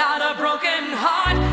not a broken heart.